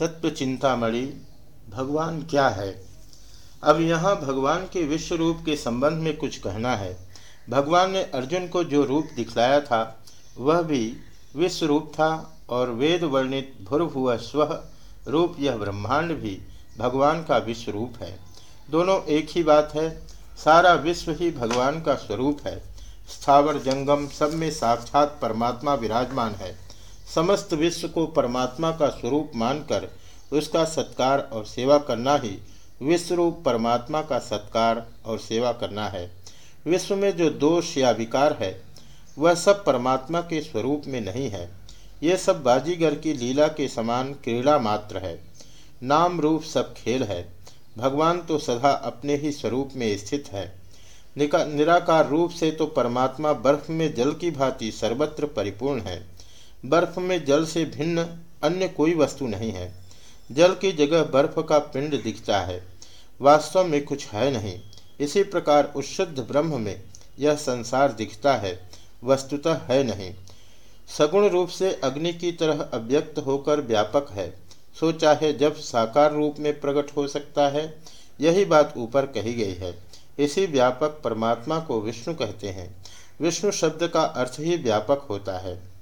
तत्व चिंतामणि भगवान क्या है? अब यहाँ भगवान के विश्व रूप के संबंध में कुछ कहना है। भगवान ने अर्जुन को जो रूप दिखलाया था, वह भी विश्व रूप था और वेद वर्णित भूर्भुव स्व रूप यह ब्रह्मांड भी भगवान का विश्व रूप है। दोनों एक ही बात है, सारा विश्व ही भगवान का स्वरूप है। स्थावर जंगम सब में साक्षात परमात्मा विराजमान है। समस्त विश्व को परमात्मा का स्वरूप मानकर उसका सत्कार और सेवा करना ही विश्वरूप परमात्मा का सत्कार और सेवा करना है। विश्व में जो दोष या विकार है, वह सब परमात्मा के स्वरूप में नहीं है। ये सब बाजीगर की लीला के समान क्रीड़ा मात्र है। नाम रूप सब खेल है। भगवान तो सदा अपने ही स्वरूप में स्थित है। निराकार रूप से तो परमात्मा बर्फ़ में जल की भांति सर्वत्र परिपूर्ण है। बर्फ़ में जल से भिन्न अन्य कोई वस्तु नहीं है। जल की जगह बर्फ़ का पिंड दिखता है। वास्तव में कुछ है नहीं। इसी प्रकार उस शुद्ध ब्रह्म में यह संसार दिखता है। वस्तुतः है नहीं। सगुण रूप से अग्नि की तरह अव्यक्त होकर व्यापक है। सो चाहे जब साकार रूप में प्रकट हो सकता है, यही बात ऊपर कही गई है। इसी व्यापक परमात्मा को विष्णु कहते हैं। विष्णु शब्द का अर्थ ही व्यापक होता है।